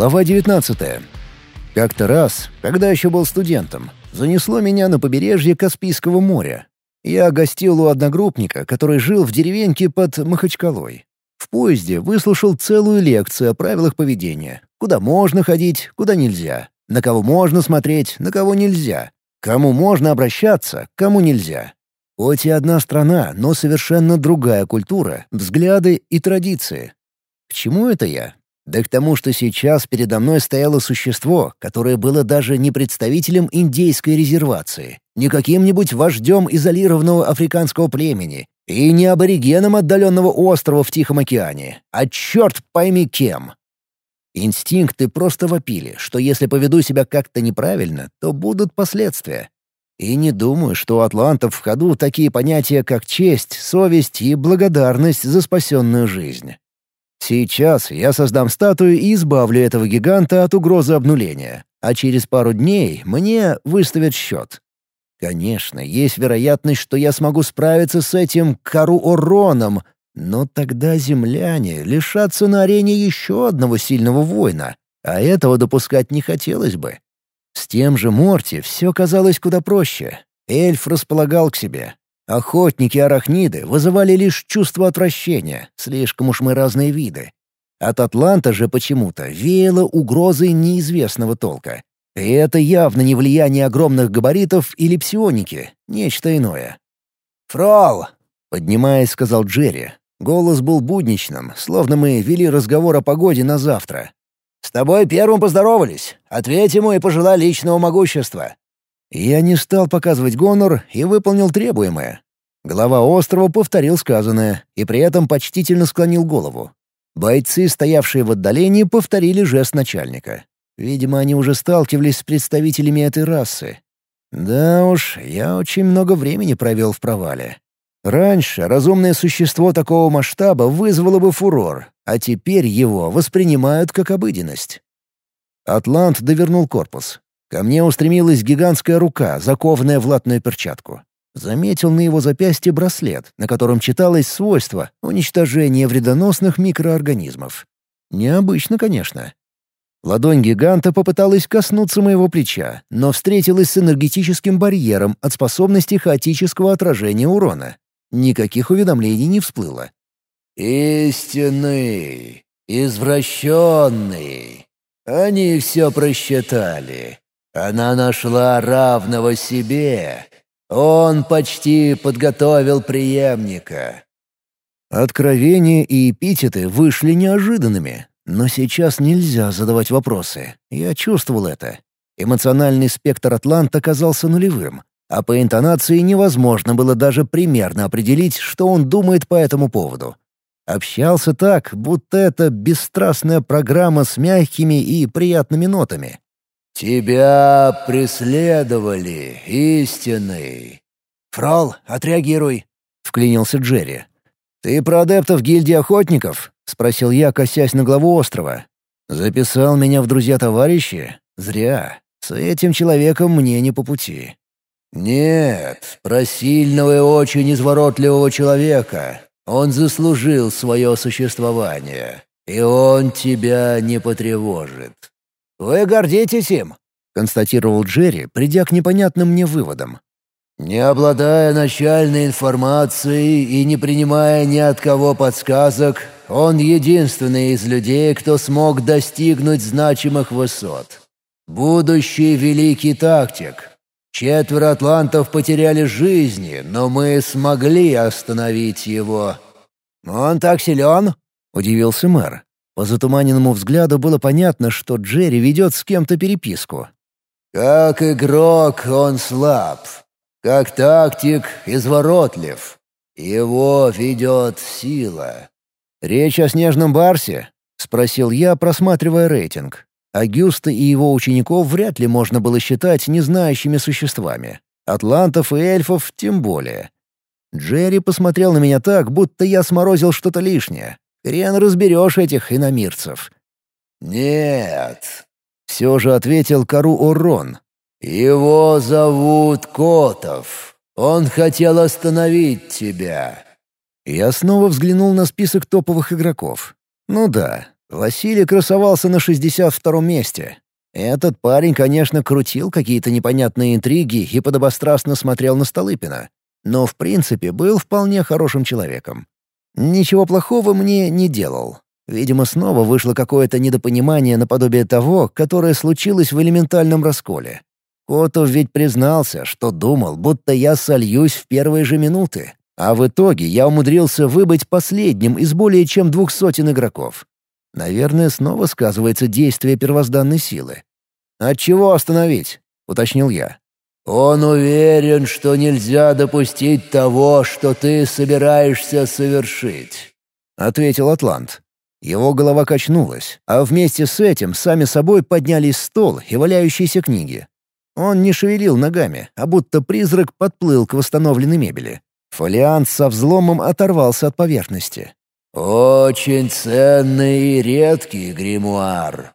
Глава 19. Как-то раз, когда еще был студентом, занесло меня на побережье Каспийского моря. Я гостил у одногруппника, который жил в деревеньке под Махачкалой. В поезде выслушал целую лекцию о правилах поведения. Куда можно ходить, куда нельзя. На кого можно смотреть, на кого нельзя. Кому можно обращаться, кому нельзя. Хоть и одна страна, но совершенно другая культура, взгляды и традиции. К чему это я? Да к тому, что сейчас передо мной стояло существо, которое было даже не представителем индейской резервации, не каким-нибудь вождем изолированного африканского племени и не аборигеном отдаленного острова в Тихом океане, а черт пойми кем. Инстинкты просто вопили, что если поведу себя как-то неправильно, то будут последствия. И не думаю, что у атлантов в ходу такие понятия, как честь, совесть и благодарность за спасенную жизнь. Сейчас я создам статую и избавлю этого гиганта от угрозы обнуления, а через пару дней мне выставят счет. Конечно, есть вероятность, что я смогу справиться с этим Кару-Ороном, но тогда земляне лишатся на арене еще одного сильного воина, а этого допускать не хотелось бы. С тем же Морти все казалось куда проще. Эльф располагал к себе, Охотники-арахниды вызывали лишь чувство отвращения, слишком уж мы разные виды. От Атланта же почему-то веяло угрозой неизвестного толка. И это явно не влияние огромных габаритов или псионики, нечто иное. «Фрол!» — поднимаясь, сказал Джерри. Голос был будничным, словно мы вели разговор о погоде на завтра. «С тобой первым поздоровались. Ответь ему и пожелай личного могущества. Я не стал показывать гонор и выполнил требуемое. Глава острова повторил сказанное и при этом почтительно склонил голову. Бойцы, стоявшие в отдалении, повторили жест начальника. Видимо, они уже сталкивались с представителями этой расы. Да уж, я очень много времени провел в провале. Раньше разумное существо такого масштаба вызвало бы фурор, а теперь его воспринимают как обыденность. Атлант довернул корпус. Ко мне устремилась гигантская рука, закованная в латную перчатку. Заметил на его запястье браслет, на котором читалось свойство уничтожения вредоносных микроорганизмов. Необычно, конечно. Ладонь гиганта попыталась коснуться моего плеча, но встретилась с энергетическим барьером от способности хаотического отражения урона. Никаких уведомлений не всплыло. «Истинный, извращенный. Они все просчитали. Она нашла равного себе. Он почти подготовил преемника. Откровения и эпитеты вышли неожиданными, но сейчас нельзя задавать вопросы. Я чувствовал это. Эмоциональный спектр Атланта оказался нулевым, а по интонации невозможно было даже примерно определить, что он думает по этому поводу. Общался так, будто это бесстрастная программа с мягкими и приятными нотами. «Тебя преследовали, истинный!» «Фрол, отреагируй!» — вклинился Джерри. «Ты про адептов гильдии охотников?» — спросил я, косясь на главу острова. «Записал меня в друзья-товарищи? Зря. С этим человеком мне не по пути». «Нет, про сильного и очень изворотливого человека. Он заслужил свое существование, и он тебя не потревожит. «Вы гордитесь им», — констатировал Джерри, придя к непонятным мне выводам. «Не обладая начальной информацией и не принимая ни от кого подсказок, он единственный из людей, кто смог достигнуть значимых высот. Будущий великий тактик. Четверо атлантов потеряли жизни, но мы смогли остановить его». «Он так силен?» — удивился мэр. По затуманенному взгляду было понятно, что Джерри ведет с кем-то переписку. «Как игрок он слаб, как тактик изворотлив. Его ведет сила». «Речь о снежном барсе?» — спросил я, просматривая рейтинг. Агюста и его учеников вряд ли можно было считать незнающими существами. Атлантов и эльфов тем более. Джерри посмотрел на меня так, будто я сморозил что-то лишнее. Хрен разберешь этих иномирцев». «Нет», — все же ответил Кару Орон. «Его зовут Котов. Он хотел остановить тебя». Я снова взглянул на список топовых игроков. Ну да, Василий красовался на 62-м месте. Этот парень, конечно, крутил какие-то непонятные интриги и подобострастно смотрел на Столыпина. Но, в принципе, был вполне хорошим человеком. Ничего плохого мне не делал. Видимо, снова вышло какое-то недопонимание наподобие того, которое случилось в элементальном расколе. Котов ведь признался, что думал, будто я сольюсь в первые же минуты, а в итоге я умудрился выбыть последним из более чем двух сотен игроков. Наверное, снова сказывается действие первозданной силы. «От чего остановить?» — уточнил я. «Он уверен, что нельзя допустить того, что ты собираешься совершить», — ответил Атлант. Его голова качнулась, а вместе с этим сами собой поднялись стол и валяющиеся книги. Он не шевелил ногами, а будто призрак подплыл к восстановленной мебели. Фолиант со взломом оторвался от поверхности. «Очень ценный и редкий гримуар».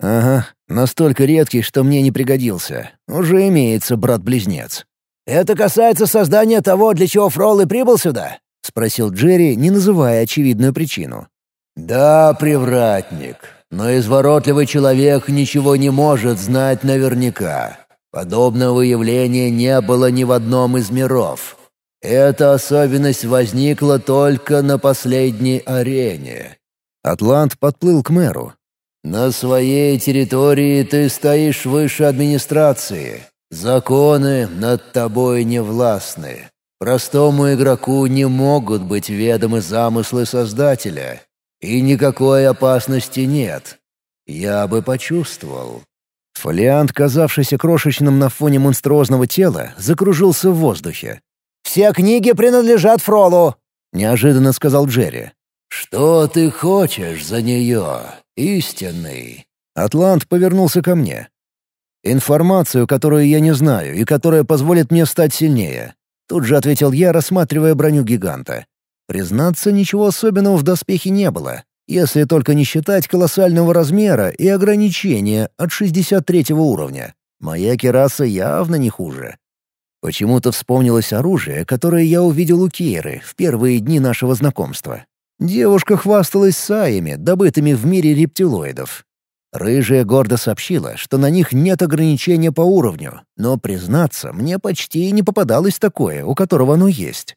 «Ага, настолько редкий, что мне не пригодился. Уже имеется брат-близнец». «Это касается создания того, для чего Фрол и прибыл сюда?» — спросил Джерри, не называя очевидную причину. «Да, привратник, но изворотливый человек ничего не может знать наверняка. Подобного явления не было ни в одном из миров. Эта особенность возникла только на последней арене. Атлант подплыл к мэру. «На своей территории ты стоишь выше администрации. Законы над тобой не властны. Простому игроку не могут быть ведомы замыслы Создателя. И никакой опасности нет. Я бы почувствовал». Фолиант, казавшийся крошечным на фоне монструозного тела, закружился в воздухе. «Все книги принадлежат Фролу», — неожиданно сказал Джерри. «Что ты хочешь за нее, истинный?» Атлант повернулся ко мне. «Информацию, которую я не знаю и которая позволит мне стать сильнее», — тут же ответил я, рассматривая броню гиганта. Признаться, ничего особенного в доспехе не было, если только не считать колоссального размера и ограничения от 63 уровня. Моя кераса явно не хуже. Почему-то вспомнилось оружие, которое я увидел у Кейры в первые дни нашего знакомства. Девушка хвасталась саями, добытыми в мире рептилоидов. Рыжая гордо сообщила, что на них нет ограничения по уровню, но, признаться, мне почти не попадалось такое, у которого оно есть.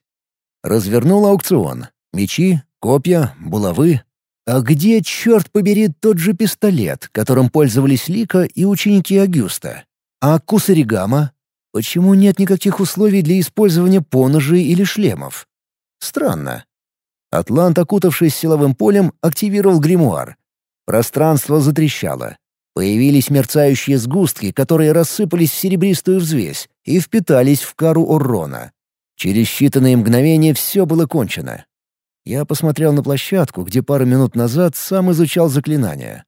Развернул аукцион. Мечи, копья, булавы. А где, черт побери, тот же пистолет, которым пользовались Лика и ученики Агюста? А Кусаригама? Почему нет никаких условий для использования поножей или шлемов? Странно. Атлант, окутавшись силовым полем, активировал гримуар. Пространство затрещало. Появились мерцающие сгустки, которые рассыпались в серебристую взвесь и впитались в кару урона. Через считанные мгновения все было кончено. Я посмотрел на площадку, где пару минут назад сам изучал заклинания.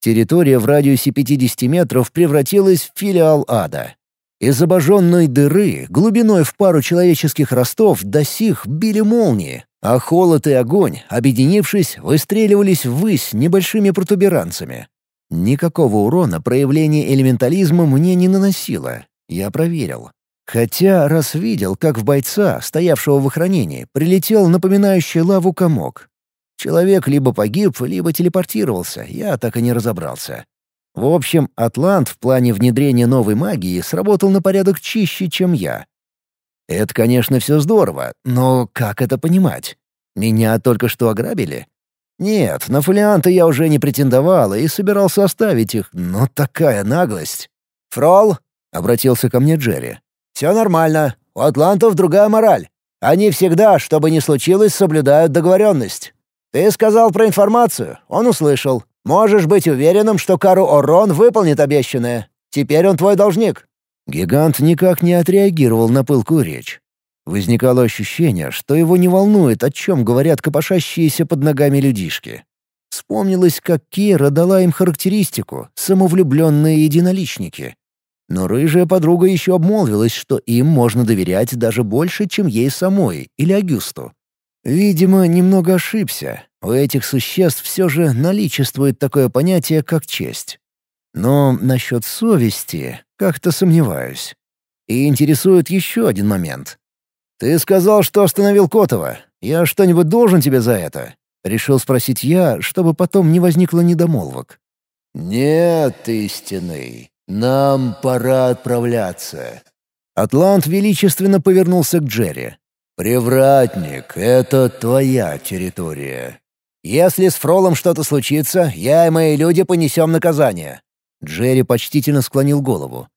Территория в радиусе 50 метров превратилась в филиал ада. Из обожженной дыры, глубиной в пару человеческих ростов, до сих били молнии, а холод и огонь, объединившись, выстреливались ввысь небольшими протуберанцами. Никакого урона проявление элементализма мне не наносило. Я проверил. Хотя раз видел, как в бойца, стоявшего в охранении, прилетел напоминающий лаву комок. Человек либо погиб, либо телепортировался, я так и не разобрался. В общем, Атлант в плане внедрения новой магии сработал на порядок чище, чем я. Это, конечно, все здорово, но как это понимать? Меня только что ограбили? Нет, на фолианты я уже не претендовал и собирался оставить их, но такая наглость. «Фрол?» — обратился ко мне Джерри. «Все нормально. У атлантов другая мораль. Они всегда, что бы ни случилось, соблюдают договоренность. Ты сказал про информацию, он услышал. Можешь быть уверенным, что Кару Орон выполнит обещанное. Теперь он твой должник». Гигант никак не отреагировал на пылкую речь. Возникало ощущение, что его не волнует, о чем говорят копошащиеся под ногами людишки. Вспомнилось, как Кира дала им характеристику «самовлюбленные единоличники». Но рыжая подруга еще обмолвилась, что им можно доверять даже больше, чем ей самой или Агюсту. Видимо, немного ошибся. У этих существ все же наличествует такое понятие, как честь. Но насчет совести как-то сомневаюсь. И интересует еще один момент. «Ты сказал, что остановил Котова. Я что-нибудь должен тебе за это?» Решил спросить я, чтобы потом не возникло недомолвок. «Нет, истинный, нам пора отправляться». Атлант величественно повернулся к Джерри. «Привратник — это твоя территория. Если с Фролом что-то случится, я и мои люди понесем наказание». Джерри почтительно склонил голову.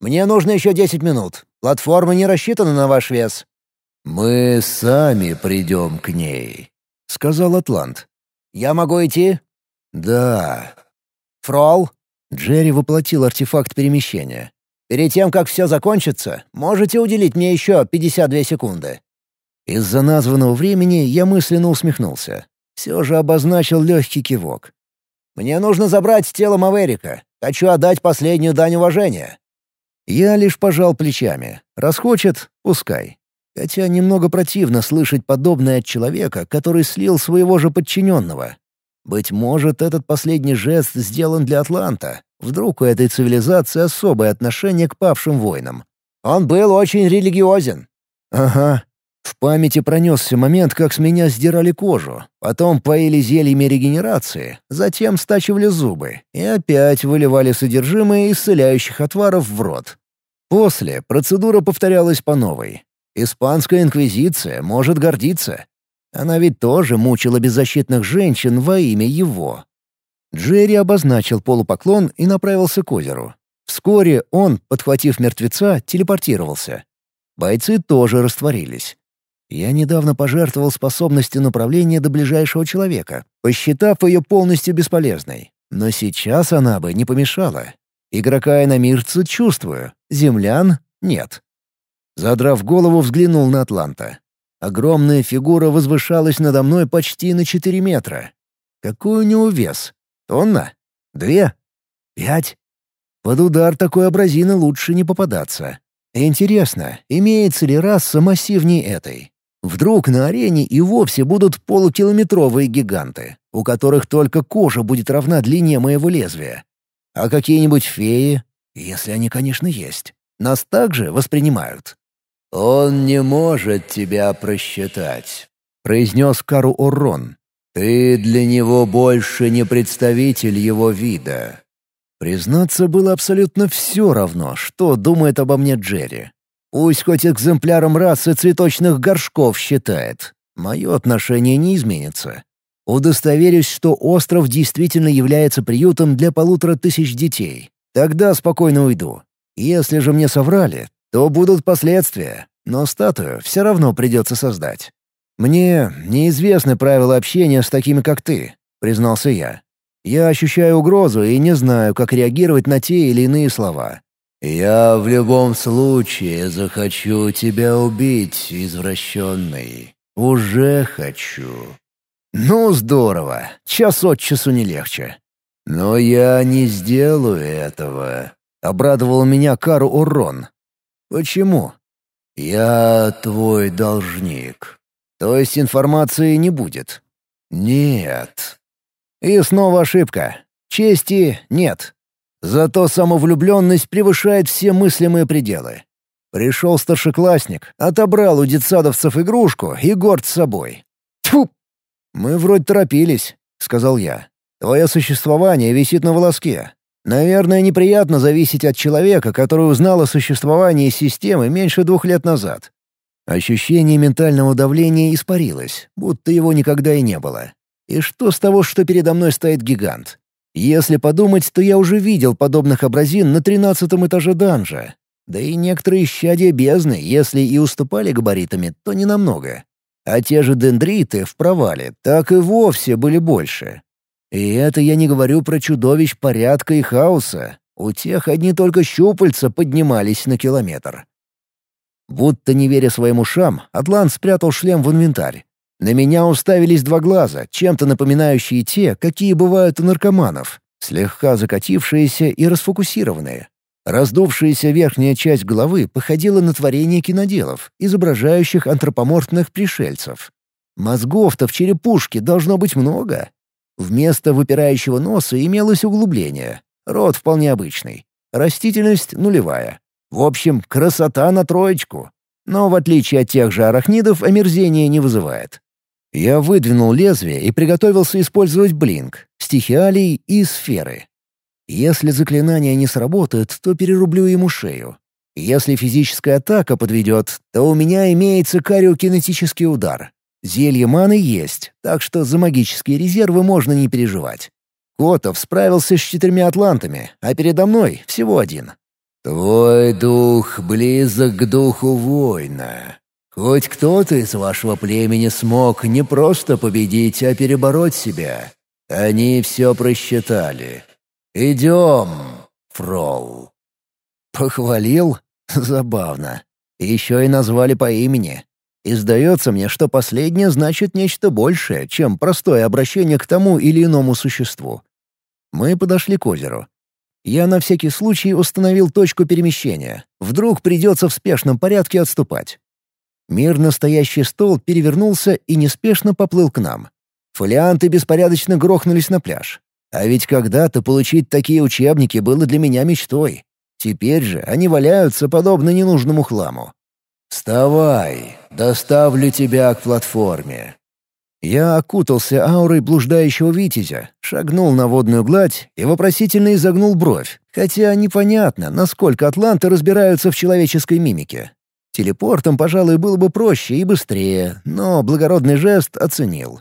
«Мне нужно еще десять минут. Платформа не рассчитана на ваш вес». «Мы сами придем к ней», — сказал Атлант. «Я могу идти?» «Да». «Фрол?» Джерри воплотил артефакт перемещения. «Перед тем, как все закончится, можете уделить мне еще 52 секунды». Из-за названного времени я мысленно усмехнулся. Все же обозначил легкий кивок. «Мне нужно забрать тело Маверика. Хочу отдать последнюю дань уважения». Я лишь пожал плечами. Раз хочет — пускай. Хотя немного противно слышать подобное от человека, который слил своего же подчиненного. Быть может, этот последний жест сделан для Атланта. Вдруг у этой цивилизации особое отношение к павшим воинам. Он был очень религиозен. Ага. В памяти пронесся момент, как с меня сдирали кожу, потом поили зельями регенерации, затем стачивали зубы и опять выливали содержимое исцеляющих отваров в рот. После процедура повторялась по новой. Испанская инквизиция может гордиться. Она ведь тоже мучила беззащитных женщин во имя его. Джерри обозначил полупоклон и направился к озеру. Вскоре он, подхватив мертвеца, телепортировался. Бойцы тоже растворились. Я недавно пожертвовал способностью направления до ближайшего человека, посчитав ее полностью бесполезной. Но сейчас она бы не помешала. Игрока и намирца чувствую, землян — нет. Задрав голову, взглянул на Атланта. Огромная фигура возвышалась надо мной почти на четыре метра. Какой у него вес? Тонна? Две? Пять? Под удар такой абразины лучше не попадаться. Интересно, имеется ли раса массивней этой? Вдруг на арене и вовсе будут полукилометровые гиганты, у которых только кожа будет равна длине моего лезвия. А какие-нибудь феи, если они, конечно, есть, нас также воспринимают. «Он не может тебя просчитать», — произнес Кару Оррон. «Ты для него больше не представитель его вида». Признаться, было абсолютно все равно, что думает обо мне Джерри. Пусть хоть экземпляром расы цветочных горшков считает. Мое отношение не изменится. Удостоверюсь, что остров действительно является приютом для полутора тысяч детей. Тогда спокойно уйду. Если же мне соврали, то будут последствия, но статую все равно придется создать. Мне неизвестны правила общения с такими, как ты, признался я. Я ощущаю угрозу и не знаю, как реагировать на те или иные слова. «Я в любом случае захочу тебя убить, извращенный. Уже хочу». «Ну, здорово. Час от часу не легче». «Но я не сделаю этого», — обрадовал меня Кару Урон. «Почему?» «Я твой должник». «То есть информации не будет?» «Нет». И снова ошибка. Чести нет. Зато самовлюбленность превышает все мыслимые пределы. Пришел старшеклассник, отобрал у детсадовцев игрушку и горд собой. Тьфу! «Мы вроде торопились», — сказал я. «Твое существование висит на волоске. Наверное, неприятно зависеть от человека, который узнал о существовании системы меньше двух лет назад. Ощущение ментального давления испарилось, будто его никогда и не было. И что с того, что передо мной стоит гигант? Если подумать, то я уже видел подобных образин на тринадцатом этаже данжа. Да и некоторые щадия бездны, если и уступали габаритами, то не намного. А те же дендриты в провале так и вовсе были больше. И это я не говорю про чудовищ порядка и хаоса. У тех одни только щупальца поднимались на километр. Будто не веря своим ушам, Атлант спрятал шлем в инвентарь. На меня уставились два глаза, чем-то напоминающие те, какие бывают у наркоманов, слегка закатившиеся и расфокусированные. Раздувшаяся верхняя часть головы походила на творение киноделов, изображающих антропоморфных пришельцев. Мозгов-то в черепушке должно быть много. Вместо выпирающего носа имелось углубление. Рот вполне обычный. Растительность нулевая. В общем, красота на троечку. Но в отличие от тех же арахнидов, омерзение не вызывает. Я выдвинул лезвие и приготовился использовать блинк, стихиалий и сферы. Если заклинание не сработает, то перерублю ему шею. Если физическая атака подведет, то у меня имеется кариокинетический удар. Зелье маны есть, так что за магические резервы можно не переживать. Котов справился с четырьмя атлантами, а передо мной всего один. «Твой дух близок к духу воина. Хоть кто-то из вашего племени смог не просто победить, а перебороть себя. Они все просчитали. Идем, Фрол». Похвалил? Забавно. Еще и назвали по имени. И сдается мне, что последнее значит нечто большее, чем простое обращение к тому или иному существу. Мы подошли к озеру. Я на всякий случай установил точку перемещения. Вдруг придется в спешном порядке отступать. Мир настоящий стол перевернулся и неспешно поплыл к нам. Фолианты беспорядочно грохнулись на пляж. А ведь когда-то получить такие учебники было для меня мечтой. Теперь же они валяются подобно ненужному хламу. «Вставай, доставлю тебя к платформе». Я окутался аурой блуждающего витязя, шагнул на водную гладь и вопросительно изогнул бровь, хотя непонятно, насколько атланты разбираются в человеческой мимике. Телепортом, пожалуй, было бы проще и быстрее, но благородный жест оценил.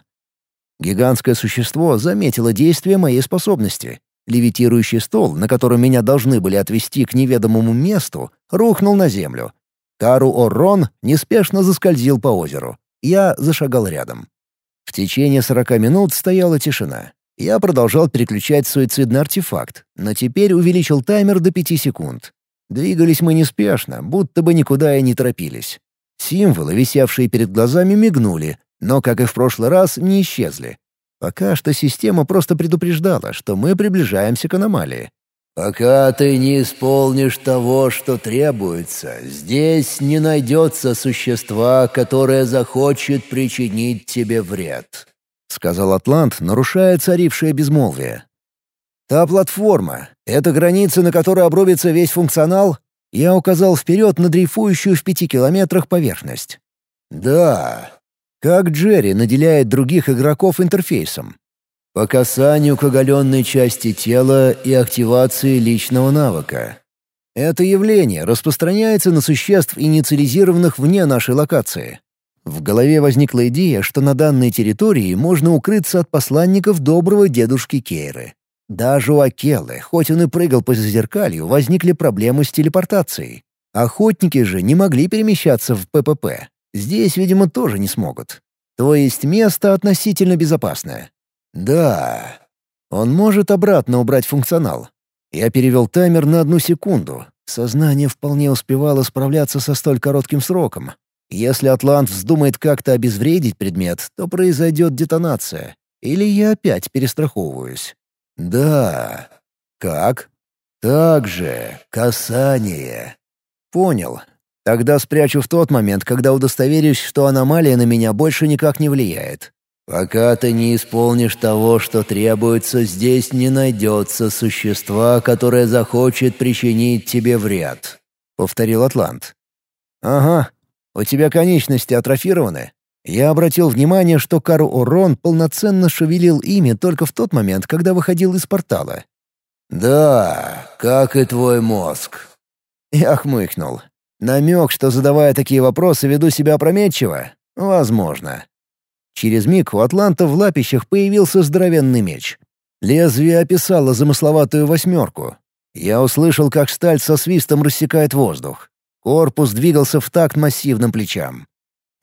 Гигантское существо заметило действие моей способности Левитирующий стол, на котором меня должны были отвезти к неведомому месту, рухнул на землю. Кару Оррон неспешно заскользил по озеру. Я зашагал рядом. В течение сорока минут стояла тишина. Я продолжал переключать суицидный артефакт, но теперь увеличил таймер до пяти секунд. Двигались мы неспешно, будто бы никуда и не торопились. Символы, висевшие перед глазами, мигнули, но, как и в прошлый раз, не исчезли. Пока что система просто предупреждала, что мы приближаемся к аномалии. «Пока ты не исполнишь того, что требуется, здесь не найдется существа, которое захочет причинить тебе вред», — сказал Атлант, нарушая царившее безмолвие. «Та платформа — это граница, на которой обрубится весь функционал?» Я указал вперед на дрейфующую в пяти километрах поверхность. «Да, как Джерри наделяет других игроков интерфейсом? По касанию к оголенной части тела и активации личного навыка. Это явление распространяется на существ, инициализированных вне нашей локации. В голове возникла идея, что на данной территории можно укрыться от посланников доброго дедушки Кейры. Даже у Акелы, хоть он и прыгал по зазеркалью, возникли проблемы с телепортацией. Охотники же не могли перемещаться в ППП, Здесь, видимо, тоже не смогут. То есть место относительно безопасное. Да, он может обратно убрать функционал. Я перевел таймер на одну секунду. Сознание вполне успевало справляться со столь коротким сроком. Если Атлант вздумает как-то обезвредить предмет, то произойдет детонация. Или я опять перестраховываюсь. Да. Как? Так же. Касание. Понял. Тогда спрячу в тот момент, когда удостоверюсь, что аномалия на меня больше никак не влияет. Пока ты не исполнишь того, что требуется, здесь не найдется существа, которое захочет причинить тебе вред», — повторил Атлант. «Ага. У тебя конечности атрофированы?» Я обратил внимание, что Кару Урон полноценно шевелил ими только в тот момент, когда выходил из портала. «Да, как и твой мозг». Я хмыкнул. Намек, что задавая такие вопросы, веду себя опрометчиво? Возможно. Через миг у Атланта в лапищах появился здоровенный меч. Лезвие описало замысловатую восьмерку. Я услышал, как сталь со свистом рассекает воздух. Корпус двигался в такт массивным плечам.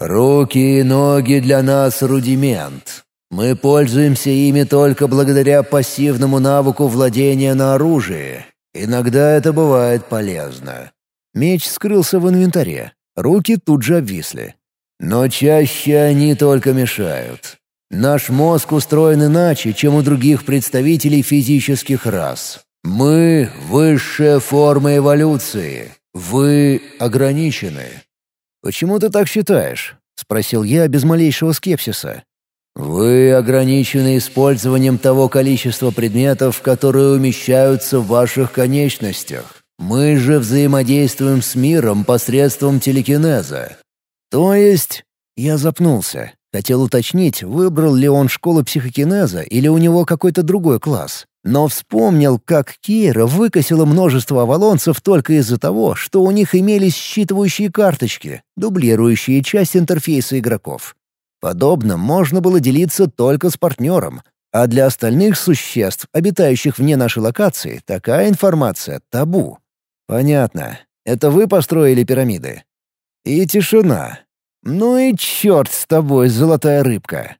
«Руки и ноги для нас — рудимент. Мы пользуемся ими только благодаря пассивному навыку владения на оружии. Иногда это бывает полезно. Меч скрылся в инвентаре. Руки тут же обвисли. Но чаще они только мешают. Наш мозг устроен иначе, чем у других представителей физических рас. Мы — высшая форма эволюции. Вы ограничены. «Почему ты так считаешь?» — спросил я без малейшего скепсиса. «Вы ограничены использованием того количества предметов, которые умещаются в ваших конечностях. Мы же взаимодействуем с миром посредством телекинеза. То есть... Я запнулся. Хотел уточнить, выбрал ли он школу психокинеза или у него какой-то другой класс. Но вспомнил, как Кейра выкосила множество авалонцев только из-за того, что у них имелись считывающие карточки, дублирующие часть интерфейса игроков. Подобно можно было делиться только с партнером, а для остальных существ, обитающих вне нашей локации, такая информация — табу. Понятно. Это вы построили пирамиды? И тишина. Ну и черт с тобой, золотая рыбка.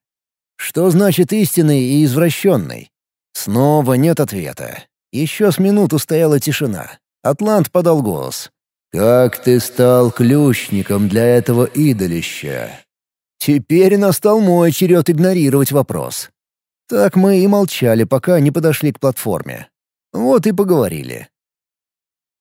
Что значит истинный и извращенный? Снова нет ответа. Еще с минуту стояла тишина. Атлант подал голос. «Как ты стал ключником для этого идолища?» Теперь настал мой черед игнорировать вопрос. Так мы и молчали, пока не подошли к платформе. Вот и поговорили.